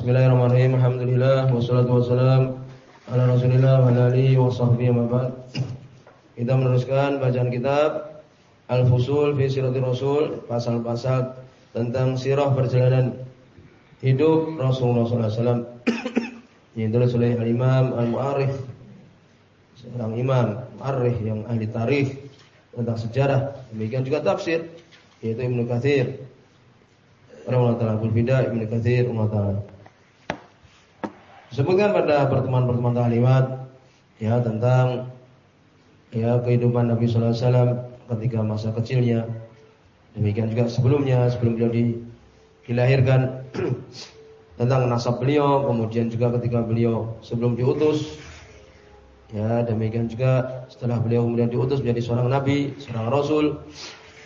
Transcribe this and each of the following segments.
Bismillahirrahmanirrahim. Alhamdulillah wassalatu wassalam ala Rasulillah wa alihi wa sahbihi wa Kita meneruskan bacaan kitab Al-Fusul fi Siratir Rasul, pasal-pasal tentang sirah perjalanan hidup Rasulullah SAW. Yang ditulis oleh Al-Imam Al-Mu'arif seorang imam mu'arrikh yang ahli tarikh tentang sejarah. Demikian juga tafsir yaitu Ibnu Katsir. Orang Allah Ta'ala Ibnu Katsir Allah Ta'ala. Disebutkan pada pertemuan-pertemuan kalimat ya tentang ya kehidupan Nabi sallallahu alaihi wasallam ketika masa kecilnya. Demikian juga sebelumnya sebelum beliau di, dilahirkan tentang nasab beliau, kemudian juga ketika beliau sebelum diutus Ya, demikian juga setelah beliau kemudian diutus menjadi seorang nabi, seorang rasul,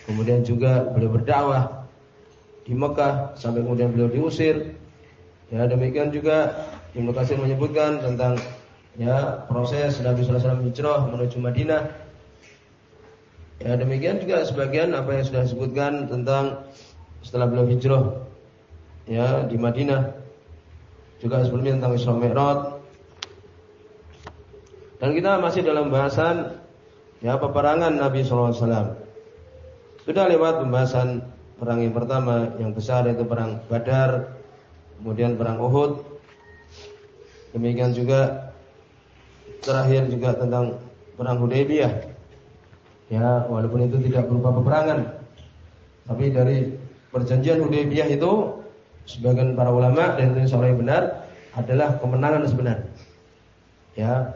kemudian juga beliau berdakwah di Mekah sampai kemudian beliau diusir. Ya, demikian juga Ibnu Katsir menyebutkan tentang ya proses Nabi sallallahu alaihi wasallam hijrah menuju Madinah. Ya, demikian juga sebagian apa yang sudah disebutkan tentang setelah beliau hijrah ya di Madinah. Juga sebelumnya tentang Isra Mi'raj dan kita masih dalam bahasan ya peperangan Nabi SAW. Sudah lewat pembahasan perang yang pertama yang besar yaitu perang Badar, kemudian perang Uhud. Demikian juga terakhir juga tentang perang Hudaybiyah. Ya, walaupun itu tidak berupa peperangan. Tapi dari perjanjian Hudaybiyah itu sebagian para ulama dan itu yang benar adalah kemenangan sebenarnya. Ya,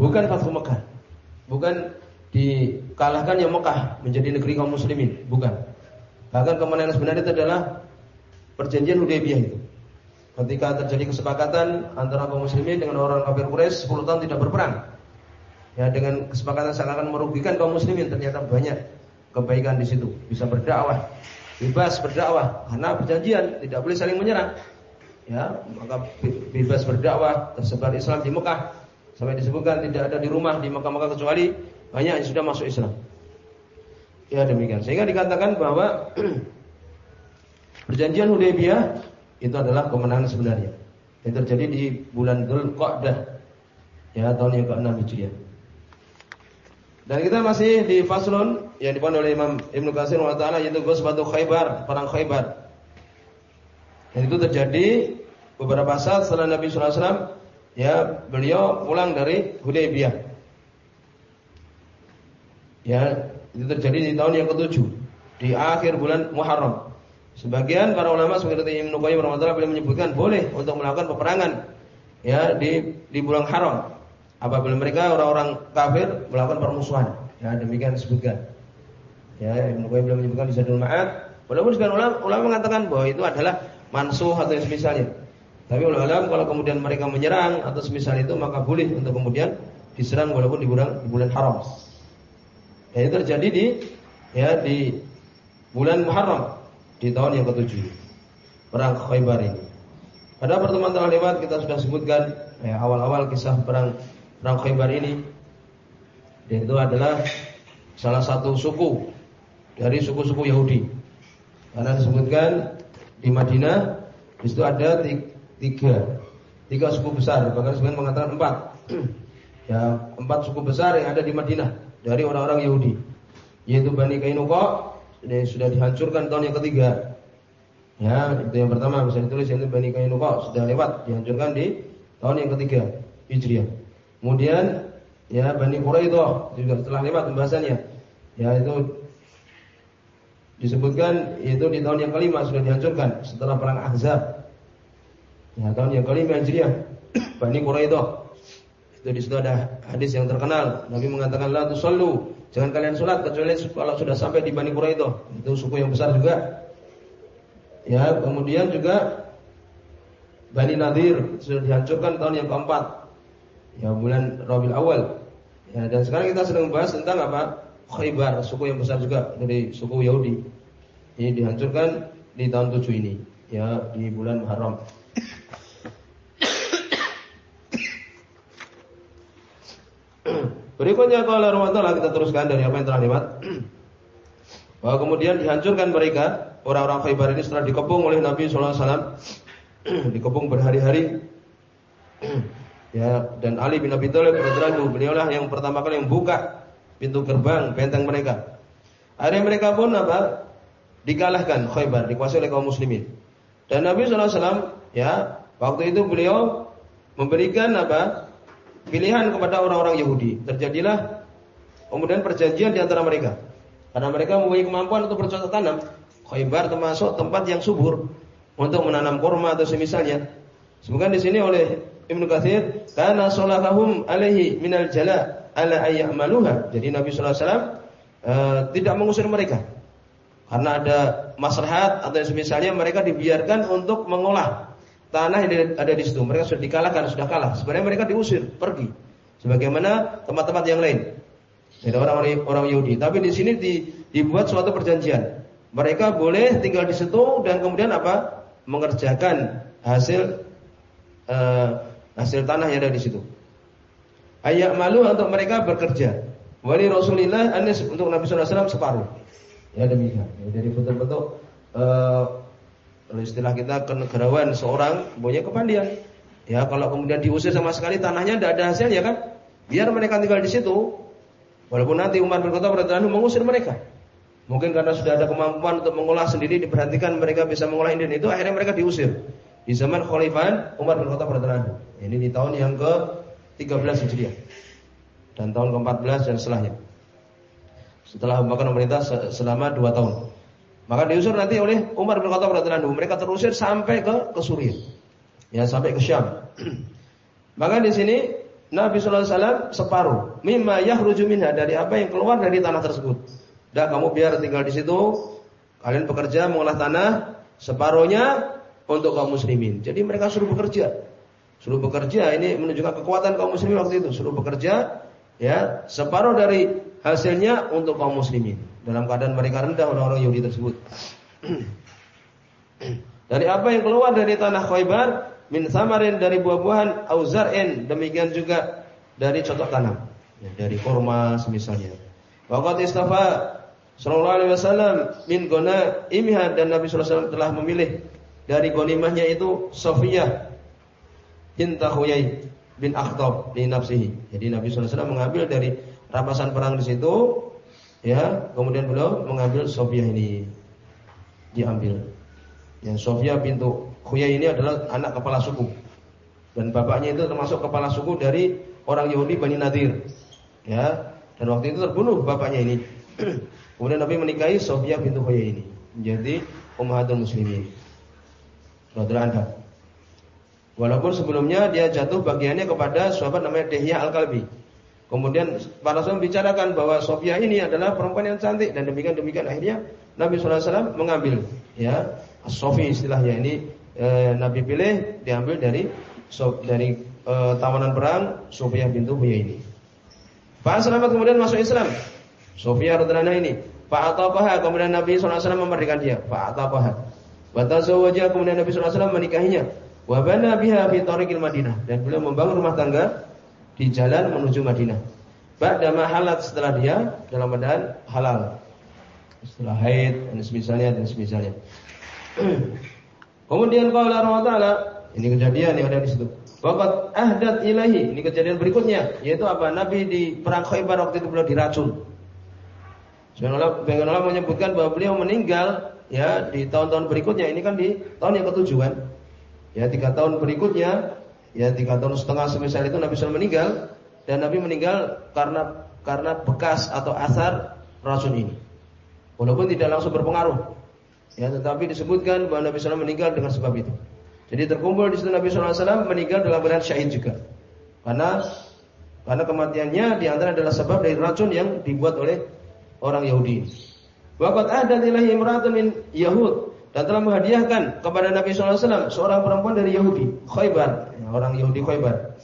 Bukan Fathu Mekah. Bukan dikalahkan yang Mekah menjadi negeri kaum muslimin, bukan. Bahkan kemenangan sebenarnya itu adalah perjanjian Hudaybiyah itu. Ketika terjadi kesepakatan antara kaum muslimin dengan orang kafir Quraisy 10 tahun tidak berperang. Ya dengan kesepakatan seakan merugikan kaum muslimin ternyata banyak kebaikan di situ. Bisa berdakwah, bebas berdakwah karena perjanjian tidak boleh saling menyerang. Ya, maka bebas berdakwah, tersebar Islam di Mekah Sampai disebutkan tidak ada di rumah di Mekah-Mekah kecuali banyak yang sudah masuk Islam. Ya demikian. Sehingga dikatakan bahwa perjanjian Hudaybiyah itu adalah kemenangan sebenarnya. Yang terjadi di bulan Dzulqa'dah ya tahun yang ke-6 Hijriah. Dan kita masih di faslun yang dipandu oleh Imam Ibnu Katsir wa taala yaitu Ghazwatul Khaybar, perang Khaybar. Dan itu terjadi beberapa saat setelah Nabi sallallahu alaihi wasallam ya beliau pulang dari Hudaybiyah. Ya, itu terjadi di tahun yang ketujuh di akhir bulan Muharram. Sebagian para ulama seperti Ibnu Qayyim rahimahullah beliau menyebutkan boleh untuk melakukan peperangan ya di di bulan haram apabila mereka orang-orang kafir melakukan permusuhan. Ya, demikian disebutkan. Ya, Ibnu Qayyim beliau menyebutkan di Zadul Ma'ad. Walaupun sebagian ulama, ulama mengatakan bahwa itu adalah mansuh atau semisalnya. Tapi ulama kalau kemudian mereka menyerang atau semisal itu maka boleh untuk kemudian diserang walaupun di bulan di bulan haram. Dan itu terjadi di ya di bulan Muharram di tahun yang ketujuh perang Khaybar ini. Pada pertemuan telah lewat kita sudah sebutkan ya, awal-awal kisah perang perang Khaybar ini. Dan itu adalah salah satu suku dari suku-suku Yahudi. Karena disebutkan di Madinah di situ ada tiga tiga suku besar bahkan sebagian mengatakan empat ya empat suku besar yang ada di Madinah dari orang-orang Yahudi yaitu Bani Kainuqa ini sudah dihancurkan tahun yang ketiga ya itu yang pertama bisa ditulis yaitu Bani Kainuqa sudah lewat dihancurkan di tahun yang ketiga Hijriah kemudian ya Bani Quraidah juga setelah lewat pembahasannya ya itu disebutkan itu di tahun yang kelima sudah dihancurkan setelah perang Ahzab Ya, tahun yang kelima Hijriah. Bani Quraidah. Itu di situ ada hadis yang terkenal. Nabi mengatakan la tusallu, jangan kalian salat kecuali kalau sudah sampai di Bani Quraidah. Itu suku yang besar juga. Ya, kemudian juga Bani Nadir sudah dihancurkan tahun yang keempat. Ya, bulan Rabiul Awal. Ya, dan sekarang kita sedang membahas tentang apa? Khaybar, suku yang besar juga dari suku Yahudi. Ini dihancurkan di tahun 7 ini, ya, di bulan Muharram. Berikutnya kalau Ramadhan kita teruskan dari apa yang telah lewat. Bahwa kemudian dihancurkan mereka orang-orang Khaybar ini setelah dikepung oleh Nabi Sallallahu Alaihi Wasallam dikepung berhari-hari. ya, dan Ali bin Abi Thalib radhiyallahu beliaulah yang pertama kali yang buka pintu gerbang benteng mereka. Akhirnya mereka pun apa? Dikalahkan Khaybar, dikuasai oleh kaum muslimin. Dan Nabi SAW ya waktu itu beliau memberikan apa pilihan kepada orang-orang Yahudi. Terjadilah kemudian perjanjian di antara mereka. Karena mereka mempunyai kemampuan untuk bercocok tanam. Khaybar termasuk tempat yang subur untuk menanam kurma atau semisalnya. Semoga di sini oleh Ibnu Katsir, karena salahahum alaihi minal jala ala ayyamaluha. Jadi Nabi sallallahu alaihi wasallam uh, tidak mengusir mereka. Karena ada maslahat atau semisalnya mereka dibiarkan untuk mengolah tanah yang ada di situ. Mereka sudah dikalahkan, sudah kalah. Sebenarnya mereka diusir, pergi. Sebagaimana tempat-tempat yang lain. Jadi orang-orang orang Yahudi. Tapi di sini di, dibuat suatu perjanjian. Mereka boleh tinggal di situ dan kemudian apa? Mengerjakan hasil uh, hasil tanah yang ada di situ. Ayat malu untuk mereka bekerja. Wali Rasulillah anis untuk Nabi SAW separuh. Ya demikian. Jadi betul-betul uh, kalau istilah kita kenegarawan seorang punya kepandian. Ya kalau kemudian diusir sama sekali tanahnya tidak ada hasilnya kan, biar mereka tinggal di situ. Walaupun nanti Umar bin Khattab mengusir mereka. Mungkin karena sudah ada kemampuan untuk mengolah sendiri diperhatikan mereka bisa mengolah ini itu akhirnya mereka diusir. Di zaman Khalifahan Umar bin Khattab Ini di tahun yang ke-13 Hijriah. Dan tahun ke-14 dan setelahnya. Setelah Abu Bakar memerintah selama 2 tahun. Maka diusir nanti oleh Umar bin Khattab radhiyallahu Mereka terusir sampai ke ke Suriah. Ya, sampai ke Syam. Maka di sini Nabi sallallahu alaihi wasallam separuh mimma yahruju minha dari apa yang keluar dari tanah tersebut. Dah kamu biar tinggal di situ. Kalian bekerja mengolah tanah, separuhnya untuk kaum muslimin. Jadi mereka suruh bekerja. Suruh bekerja ini menunjukkan kekuatan kaum muslimin waktu itu. Suruh bekerja ya, separuh dari hasilnya untuk kaum muslimin dalam keadaan mereka rendah orang-orang Yahudi tersebut. dari apa yang keluar dari tanah Khaybar min samarin dari buah-buahan auzar'in demikian juga dari cocok tanam ya, dari kurma semisalnya. Waqat istafa sallallahu alaihi wasallam min gona imha dan Nabi sallallahu alaihi telah memilih dari gonimahnya itu Sofiyah binta Huyai bin Akhtab di nafsihi. Jadi Nabi sallallahu alaihi mengambil dari rampasan perang di situ Ya, kemudian beliau mengambil Sofia ini diambil. Yang Sofia pintu Khuyai ini adalah anak kepala suku. Dan bapaknya itu termasuk kepala suku dari orang Yahudi Bani Nadir. Ya, dan waktu itu terbunuh bapaknya ini. kemudian Nabi menikahi Sofia pintu Khuyai ini menjadi ummahatul muslimin. Radhiyallahu anha. Walaupun sebelumnya dia jatuh bagiannya kepada sahabat namanya Dehya Al-Kalbi. Kemudian para sahabat bicarakan bahwa Sofia ini adalah perempuan yang cantik dan demikian demikian akhirnya Nabi SAW mengambil ya Sofi istilahnya ini e, Nabi pilih diambil dari so, dari e, tawanan perang Sofia bintu Huya ini. Pak Selamat kemudian masuk Islam. Sofia radhiallahu ini. Pak Atapaha kemudian Nabi SAW memberikan dia. Pak Atapaha. Wajah kemudian Nabi SAW menikahinya. Wabana biha fi Madinah dan beliau membangun rumah tangga di jalan menuju Madinah. Ba'da halat setelah dia dalam keadaan halal. Setelah haid dan semisalnya dan semisalnya. Kemudian qala Allah Ta'ala, ini kejadian yang ada di situ. Waqat ahdat ilahi, ini kejadian berikutnya, yaitu apa? Nabi di perang Khaybar waktu itu beliau diracun. Sebenarnya Allah menyebutkan bahwa beliau meninggal ya di tahun-tahun berikutnya. Ini kan di tahun yang ketujuh kan. Ya tiga tahun berikutnya ya tiga tahun setengah semisal itu Nabi SAW meninggal dan Nabi meninggal karena karena bekas atau asar racun ini. Walaupun tidak langsung berpengaruh, ya tetapi disebutkan bahwa Nabi SAW meninggal dengan sebab itu. Jadi terkumpul di situ Nabi SAW meninggal dalam keadaan syahid juga, karena karena kematiannya di antara adalah sebab dari racun yang dibuat oleh orang Yahudi. Waqat ada ilahi imra'atun min Yahud dan telah menghadiahkan kepada Nabi SAW seorang perempuan dari Yahudi, Khaybar orang Yahudi Khaybar.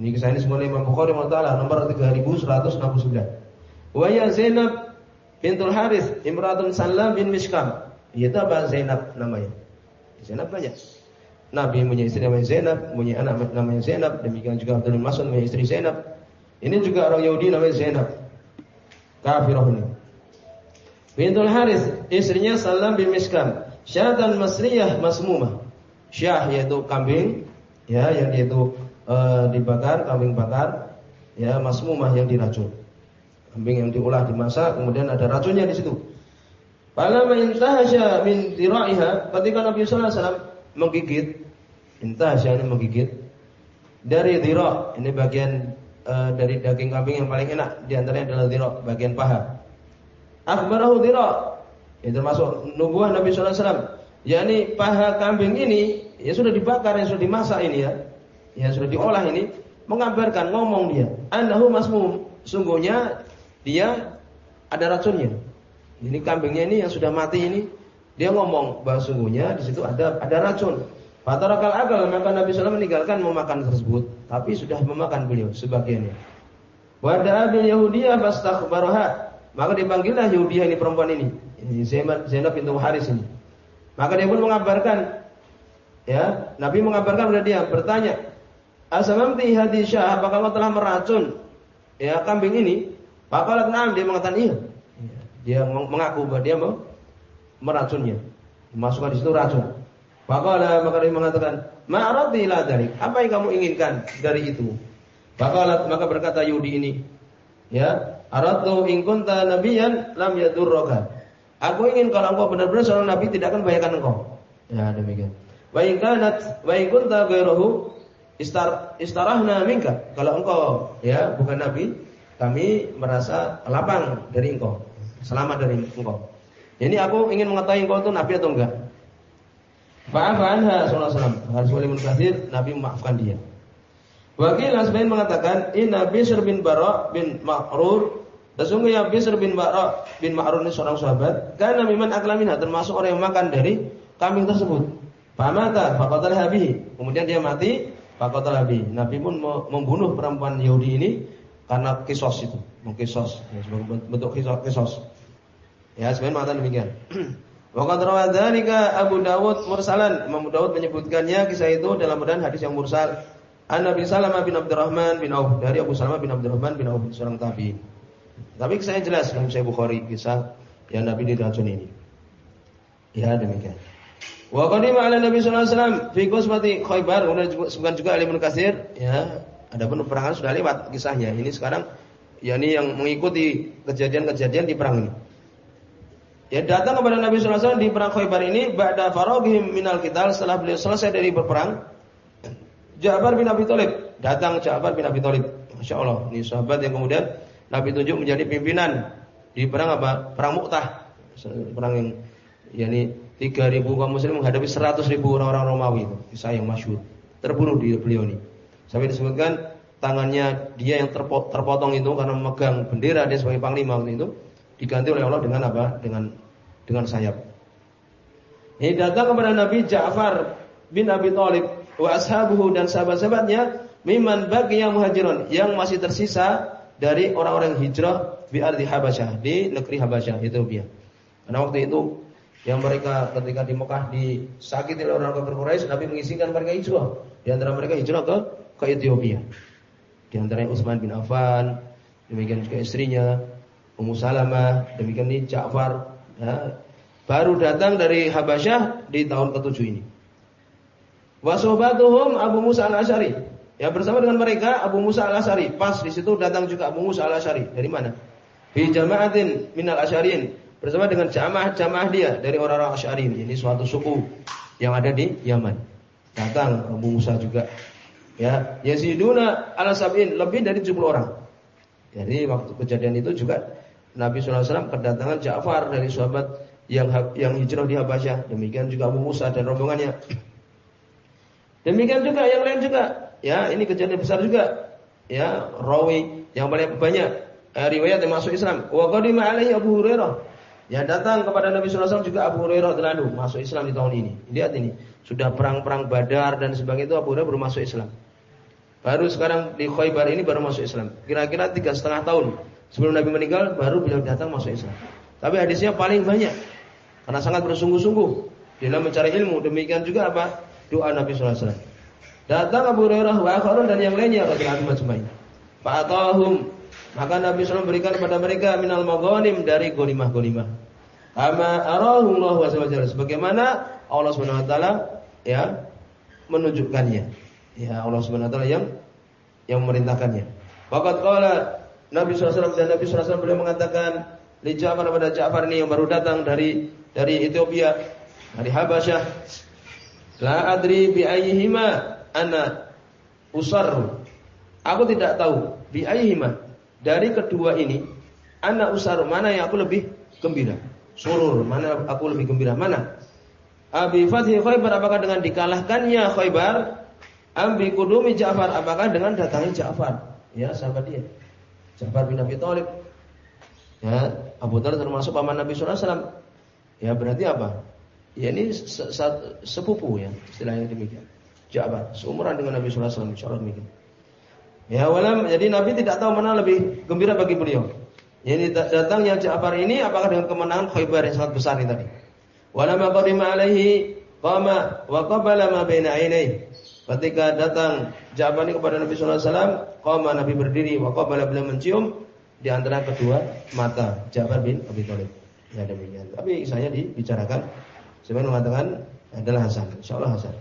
Ini kisah ini semua Imam Bukhari Taala nomor 3169. Wa ya Zainab bintul Harith imratun Salam bin Mishkam. Itu apa Zainab namanya? Zainab banyak. Nabi punya istri namanya Zainab, punya anak namanya Zainab, demikian juga Abdul Mas'ud punya istri Zainab. Ini juga orang Yahudi namanya Zainab. Kafirah ini. Bintul Harith, istrinya Salam bin Mishkam, syatan masriyah masmumah. syah yaitu kambing ya yang itu e, dibakar, kambing bakar, ya masmumah yang diracun. Kambing yang diolah dimasak kemudian ada racunnya di situ. Falamma intahasya min dira'iha ketika Nabi sallallahu alaihi wasallam menggigit intahasya ini menggigit dari dira ini bagian e, dari daging kambing yang paling enak di antaranya adalah dira bagian paha. Akhbarahu dira itu termasuk nubuah Nabi sallallahu alaihi wasallam yakni paha kambing ini ya sudah dibakar, yang sudah dimasak ini ya, yang sudah diolah ini, mengabarkan ngomong dia, annahu masmum, sungguhnya dia ada racunnya. Ini kambingnya ini yang sudah mati ini, dia ngomong bahwa sungguhnya di situ ada ada racun. Fatarakal akal maka Nabi SAW meninggalkan memakan tersebut, tapi sudah memakan beliau sebagiannya. Wada'a bil Yahudiyah fastakhbaraha. Maka dipanggillah Yahudiyah ini perempuan ini. Ini Zainab bintu Haris ini. Maka dia pun mengabarkan Ya, Nabi mengabarkan kepada dia, bertanya, "Asamamti hadisya, apakah kau telah meracun ya kambing ini?" Maka na'am, dia mengatakan iya. Dia mengaku bahwa dia meracunnya. Masukkan di situ racun. Maka maka dia mengatakan, "Ma'arati ila dari Apa yang kamu inginkan dari itu? Maka maka berkata Yudi ini, ya, "Aratu in kunta nabiyan lam yadurraka." Aku ingin kalau engkau benar-benar seorang nabi tidak akan membahayakan engkau. Ya, demikian. Wa in kanat wa in kunta ghairuhu istar istarahna minka. Kalau engkau ya bukan nabi, kami merasa lapang dari engkau, selamat dari engkau. Ini aku ingin mengetahui engkau itu nabi atau enggak. Fa'afa anha sallallahu alaihi wasallam. Harus Nabi memaafkan dia. Wakil Asbain mengatakan, Inna Bisr bin Bara bin Ma'rur Sesungguhnya Bisr bin Bara bin Ma'rur ini seorang sahabat Karena memang aklaminha termasuk orang yang makan dari kambing tersebut Famata faqatal habihi. Kemudian dia mati, faqatal habihi. Nabi pun membunuh perempuan Yahudi ini karena kisos itu, mengkisos, ya, bentuk kisos. Ya, sebenarnya mata demikian. Waqad rawadzalika Abu Dawud mursalan. Imam Dawud menyebutkannya kisah itu dalam badan hadis yang mursal. An Nabi Salamah bin Abdurrahman bin Auf dari Abu Salamah bin Abdurrahman bin Auf seorang tabi'in. Tapi kisahnya jelas dalam Sahih Bukhari kisah yang Nabi diracun ini. Ya demikian. Wa qadima ala Nabi sallallahu alaihi wasallam fi qasmati Khaibar, disebutkan juga oleh Ibnu Katsir, ya. Adapun peperangan sudah lewat kisahnya. Ini sekarang yakni yang mengikuti kejadian-kejadian di perang ini. Ya datang kepada Nabi sallallahu alaihi wasallam di perang Khaibar ini ba'da faraghihim minal qital setelah beliau selesai dari berperang. Ja'far bin Abi Thalib, datang Ja'far bin Abi Thalib. Masya Allah, ini sahabat yang kemudian Nabi tunjuk menjadi pimpinan di perang apa? Perang Mu'tah. Perang yang yakni 3000 kaum muslim menghadapi 100 ribu orang-orang Romawi itu. Kisah yang masyhur. Terbunuh di beliau ini. Sampai disebutkan tangannya dia yang terpotong itu karena memegang bendera dia sebagai panglima waktu itu diganti oleh Allah dengan apa? Dengan dengan sayap. Ini datang kepada Nabi Ja'far bin Abi Thalib wa ashabuhu dan sahabat-sahabatnya miman bagiya muhajirun yang masih tersisa dari orang-orang hijrah di ardi Habasyah di negeri Habasyah Ethiopia. Karena waktu itu yang mereka ketika di Mekah disakiti oleh orang kafir Quraisy, Nabi mengizinkan mereka hijrah. Di antara mereka hijrah ke ke Ethiopia. Di antara Utsman bin Affan, demikian juga istrinya Ummu Salamah, demikian ini Ja'far, ya, baru datang dari Habasyah di tahun ke-7 ini. Wasobatuhum Abu Musa al-Asy'ari. Ya bersama dengan mereka Abu Musa al-Asy'ari. Pas di situ datang juga Abu Musa al-Asy'ari. Dari mana? Fi jama'atin minal asy'ariyin bersama dengan jamaah-jamaah dia dari orang-orang Asy'ari ini suatu suku yang ada di Yaman. Datang Abu Musa juga. Ya, Yaziduna ala sab'in lebih dari 70 orang. Jadi waktu kejadian itu juga Nabi sallallahu alaihi wasallam kedatangan Ja'far dari sahabat yang yang hijrah di Habasyah. Demikian juga Abu Musa dan rombongannya. Demikian juga yang lain juga. Ya, ini kejadian besar juga. Ya, rawi yang paling banyak eh, riwayat yang masuk Islam. Wa qadima alaihi Abu Hurairah Ya datang kepada Nabi SAW juga Abu Hurairah radhiyallahu masuk Islam di tahun ini. Lihat ini, sudah perang-perang Badar dan sebagainya itu Abu Hurairah baru masuk Islam. Baru sekarang di Khaybar ini baru masuk Islam. Kira-kira tiga setengah tahun sebelum Nabi meninggal baru beliau datang masuk Islam. Tapi hadisnya paling banyak karena sangat bersungguh-sungguh dalam mencari ilmu. Demikian juga apa doa Nabi SAW. Datang Abu Hurairah wa dan yang lainnya radhiyallahu majma'in. Fa'atahum maka Nabi SAW berikan kepada mereka minal maghanim dari golimah-golimah. Kama arahullah wa Sebagaimana Allah SWT ya menunjukkannya. Ya Allah Subhanahu wa taala yang yang memerintahkannya. Waqat qala Nabi SAW dan Nabi SAW beliau mengatakan li Ja'far kepada Ja'far ini yang baru datang dari dari Ethiopia, dari Habasyah. La adri bi ayyihima ana usar. Aku tidak tahu bi ayyihima dari kedua ini ana usar mana yang aku lebih gembira. Surur mana aku lebih gembira mana? Abi Fathi Khaybar apakah dengan dikalahkannya Khaybar? Ambi kudumi Ja'far apakah dengan datangnya Ja'far? Ya, sahabat dia. Ja'far bin Abi Thalib. Ya, Abu Dharr termasuk paman Nabi sallallahu alaihi wasallam. Ya, berarti apa? Ya ini -se sepupu ya, istilahnya demikian. Ja'far, seumuran dengan Nabi sallallahu alaihi wasallam, insyaallah. Ya, walam jadi Nabi tidak tahu mana lebih gembira bagi beliau. Ini datangnya Ja'far ini apakah dengan kemenangan Khaybar yang sangat besar ini tadi. Walamma qadima alaihi qama wa qabala ma baina ainaihi. Ketika datang Ja'far ini kepada Nabi sallallahu alaihi wasallam, qama Nabi berdiri wa qabala beliau mencium di antara kedua mata Ja'far bin Abi Thalib. Ya demikian. Tapi saya dibicarakan sebenarnya mengatakan adalah Hasan. Insyaallah Hasan.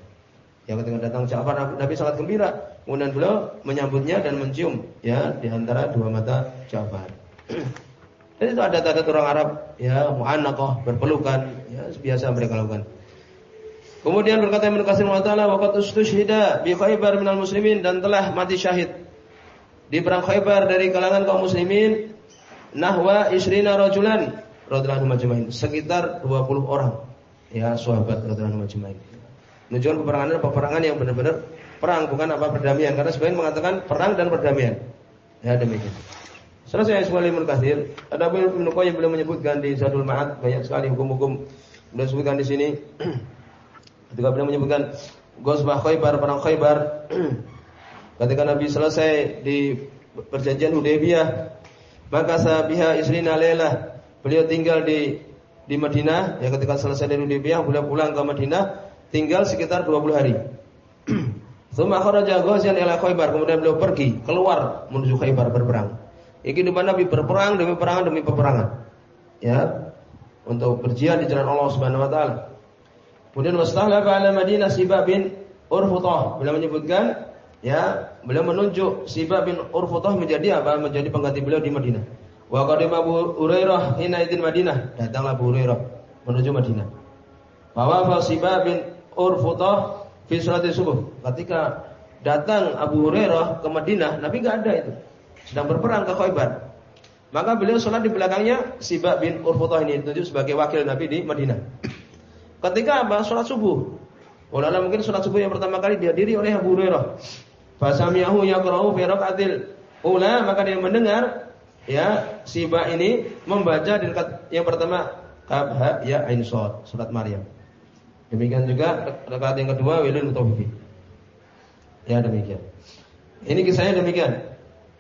Yang ketika datang Ja'far Nabi sangat gembira. Kemudian beliau menyambutnya dan mencium ya di antara dua mata Ja'far. Dan itu ada tanda orang Arab ya mu'annaqah berpelukan ya biasa mereka lakukan. Kemudian berkata Ibnu Katsir wa taala waqad ustushhida bi Khaybar minal muslimin dan telah mati syahid di perang Khaybar dari kalangan kaum muslimin nahwa isrina rajulan radhiyallahu majma'in sekitar 20 orang ya sahabat radhiyallahu majma'in. Menunjukkan peperangan adalah peperangan yang benar-benar perang bukan apa perdamaian karena sebagian mengatakan perang dan perdamaian. Ya demikian. Selesai sekali Ibnu Katsir. Ada Ibnu Qayyim belum menyebutkan di Zadul Ma'ad banyak sekali hukum-hukum beliau sebutkan di sini. Ketika beliau menyebutkan Ghazwah Khaybar, perang Khaybar. ketika Nabi selesai di perjanjian Hudaybiyah, maka sahabiha isrina lailah. Beliau tinggal di di Madinah, ya ketika selesai dari Hudaybiyah, beliau pulang ke Madinah, tinggal sekitar 20 hari. Tsumma kharaja ila Khaybar, kemudian beliau pergi keluar menuju Khaybar berperang. Ini di Nabi berperang demi peperangan demi peperangan. Ya. Untuk berjihad di jalan Allah Subhanahu wa taala. Kemudian wastahlafa ala Madinah Sibab bin Urfutah. Beliau menyebutkan ya, beliau menunjuk Sibab bin Urfutah menjadi apa? Menjadi pengganti beliau di Madinah. Wa qadima Abu Hurairah hina idin Madinah. Datanglah Abu Hurairah menuju Madinah. Bahwa Sibab bin Urfutah fi salat subuh. Ketika datang Abu Hurairah ke Madinah, Nabi enggak ada itu. Sedang berperang ke Khaybar. Maka beliau sholat di belakangnya Sibab bin Urfutah ini ditunjuk sebagai wakil Nabi di Madinah. Ketika apa? Sholat subuh. Ulama mungkin sholat subuh yang pertama kali dihadiri oleh Abu Hurairah. Fasamiyahu yaqra'u fi raka'atil ula maka dia mendengar ya si ba ini membaca di yang pertama kaf ya ain shad surat Maryam. Demikian juga rakaat yang kedua wilul mutawaffi. Ya demikian. Ini kisahnya demikian.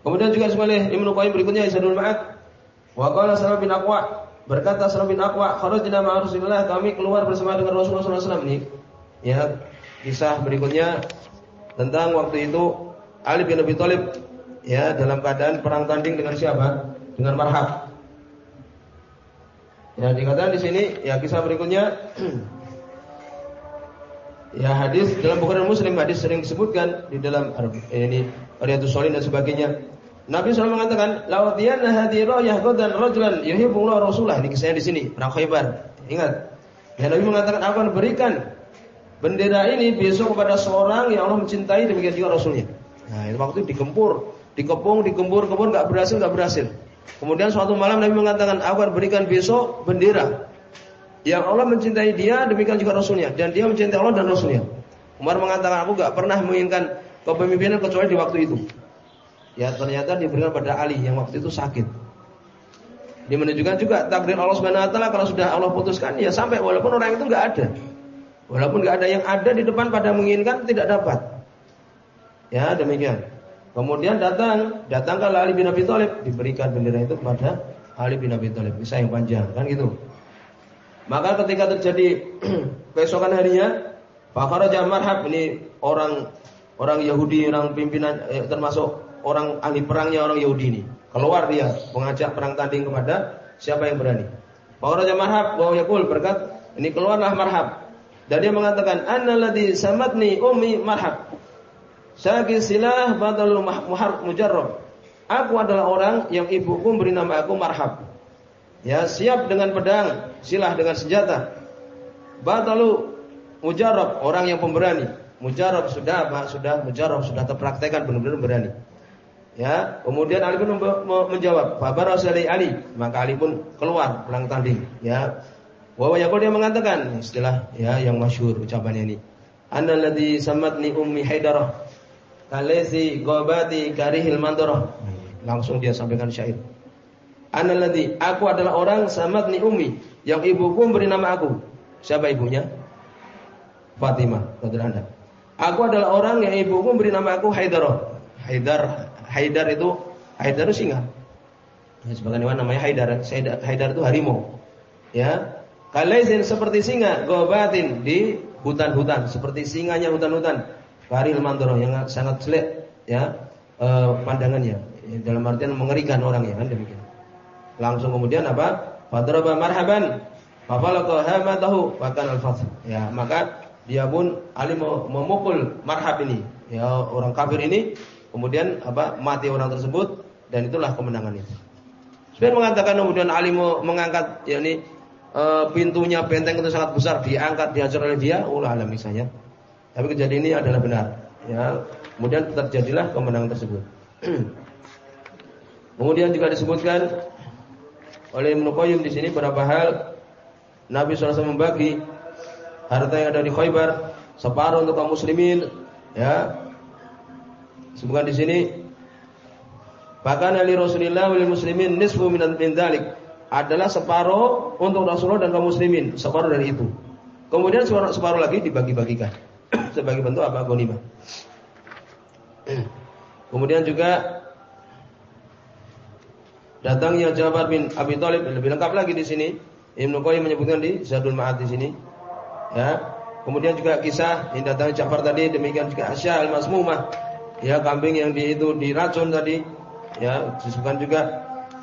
Kemudian juga sebaliknya Ibnu Qayyim berikutnya Isadul Ma'ad wa qala Salam bin Aqwa Berkata Salam bin Aqwa, kharajna ma'a Rasulillah, kami keluar bersama dengan Rasulullah SAW ini. Ya, kisah berikutnya tentang waktu itu Ali bin Abi Thalib ya dalam keadaan perang tanding dengan siapa? Dengan Marhab. Ya, dikatakan di sini ya kisah berikutnya ya hadis dalam Bukhari Muslim hadis sering disebutkan di dalam eh, ini Riyadhus Shalihin dan sebagainya. Nabi SAW mengatakan, "Lawatiyanna hadhihi rayah qadan rajulan yuhibbullah Rasulullah." Ini kisahnya di sini, perang Khaybar. Ingat. Ya Nabi mengatakan, "Aku akan berikan bendera ini besok kepada seorang yang Allah mencintai demikian juga Rasulnya." Nah, itu waktu digempur, dikepung, digempur-gempur enggak berhasil, enggak berhasil. Kemudian suatu malam Nabi mengatakan, "Aku akan berikan besok bendera yang Allah mencintai dia demikian juga Rasulnya dan dia mencintai Allah dan Rasulnya." Umar mengatakan, "Aku enggak pernah menginginkan kepemimpinan kecuali di waktu itu." Ya ternyata diberikan pada Ali yang waktu itu sakit. Dia menunjukkan juga takdir Allah Subhanahu wa taala kalau sudah Allah putuskan ya sampai walaupun orang itu enggak ada. Walaupun enggak ada yang ada di depan pada menginginkan tidak dapat. Ya, demikian. Kemudian datang, datangkan Ali bin Abi Thalib, diberikan bendera itu kepada Ali bin Abi Thalib. Bisa yang panjang, kan gitu. Maka ketika terjadi keesokan harinya, Fakharaja Marhab ini orang orang Yahudi, orang pimpinan eh, termasuk orang ahli perangnya orang Yahudi ini. Keluar dia mengajak perang tanding kepada siapa yang berani. Bahwa Raja Marhab bahwa Yakul berkat ini keluarlah Marhab Dan dia mengatakan, "Annalladzi samatni ummi marhab." Syaki silah badalul muhar mujarrab. Aku adalah orang yang ibuku beri nama aku marhab. Ya, siap dengan pedang, silah dengan senjata. Batalu mujarab, orang yang pemberani. Mujarab sudah apa? Sudah mujarab, sudah terpraktekan benar-benar berani. Ya, kemudian Ali pun menjawab, "Babar Rasulullah Ali." Maka Ali pun keluar pulang tanding, ya. Wa yaqul dia mengatakan istilah ya yang masyhur ucapannya ini. Annalladzi samatni ummi Haidarah kalaisi gobati karihil mandarah. Langsung dia sampaikan syair. Annalladzi aku adalah orang samatni ummi yang ibuku beri nama aku. Siapa ibunya? Fatimah radhiyallahu Aku adalah orang yang ibuku beri nama aku Haidarah. Haidar Haidar itu Haidar itu singa. Ya, hewan namanya Haidar. Haidar itu harimau. Ya. Kalaisin seperti singa, gobatin di hutan-hutan, seperti singanya hutan-hutan. Faril mandoro yang sangat jelek ya e, pandangannya. Ya, dalam artian mengerikan orang ya kan demikian. Langsung kemudian apa? Fadraba marhaban. Fafalaqa hamatahu wa kana al-fath. Ya, maka dia pun Ali memukul marhab ini. Ya, orang kafir ini Kemudian apa mati orang tersebut dan itulah kemenangan itu. Sebenarnya mengatakan kemudian Ali mengangkat yakni e, pintunya benteng itu sangat besar diangkat dihajar oleh dia, ulah alam misalnya. Tapi kejadian ini adalah benar. Ya, kemudian terjadilah kemenangan tersebut. kemudian juga disebutkan oleh Ibnu Qayyim di sini beberapa hal Nabi SAW membagi harta yang ada di Khaybar separuh untuk kaum muslimin ya Sebutkan di sini bahkan ali Rasulillah wal muslimin nisfu min dalik adalah separuh untuk Rasulullah dan kaum muslimin, separuh dari itu. Kemudian separuh lagi dibagi-bagikan sebagai bentuk apa ghanimah. Kemudian juga datangnya Ja'far bin Abi Thalib lebih lengkap lagi di sini. Ibnu Qayyim menyebutkan di Zadul Ma'ad di sini. Ya. Kemudian juga kisah yang datangnya Ja'far tadi demikian juga Asya al-Masmumah ya kambing yang di itu diracun tadi ya disebutkan juga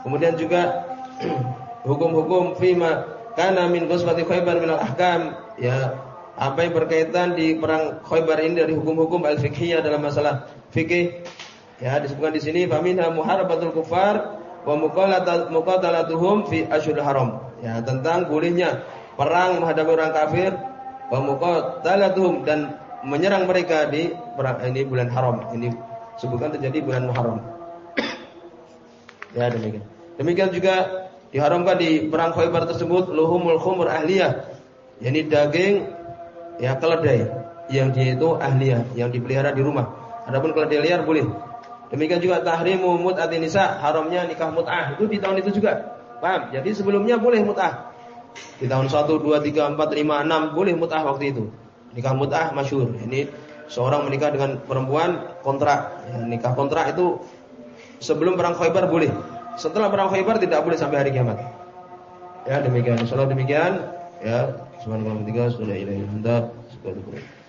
kemudian juga hukum-hukum fima karena min ghuswati Khaybar min al-ahkam ya apa yang berkaitan di perang Khaybar ini dari hukum-hukum al-fiqhiyah dalam masalah fikih ya disebutkan di sini faminha muharabatul kufar wa muqatalatuhum fi asyhuril haram ya tentang bolehnya perang menghadapi orang kafir wa muqatalatuhum dan menyerang mereka di ini bulan haram. Ini sebutkan terjadi bulan Muharram. ya demikian. Demikian juga diharamkan di perang Khaybar tersebut luhumul khumur ahliyah. yakni daging ya keledai yang dia itu ahliyah, yang dipelihara di rumah. Adapun keledai liar boleh. Demikian juga tahrimu mut'atin nisa, haramnya nikah mut'ah. Itu di tahun itu juga. Paham? Jadi sebelumnya boleh mut'ah. Di tahun 1 2 3 4 5 6 boleh mut'ah waktu itu. Nikah mut'ah masyhur. Ini seorang menikah dengan perempuan kontrak. Ya, nikah kontrak itu sebelum perang Khaybar boleh. Setelah perang Khaybar tidak boleh sampai hari kiamat. Ya demikian. Insyaallah demikian. Ya, subhanallah tiga sudah ilahi anta.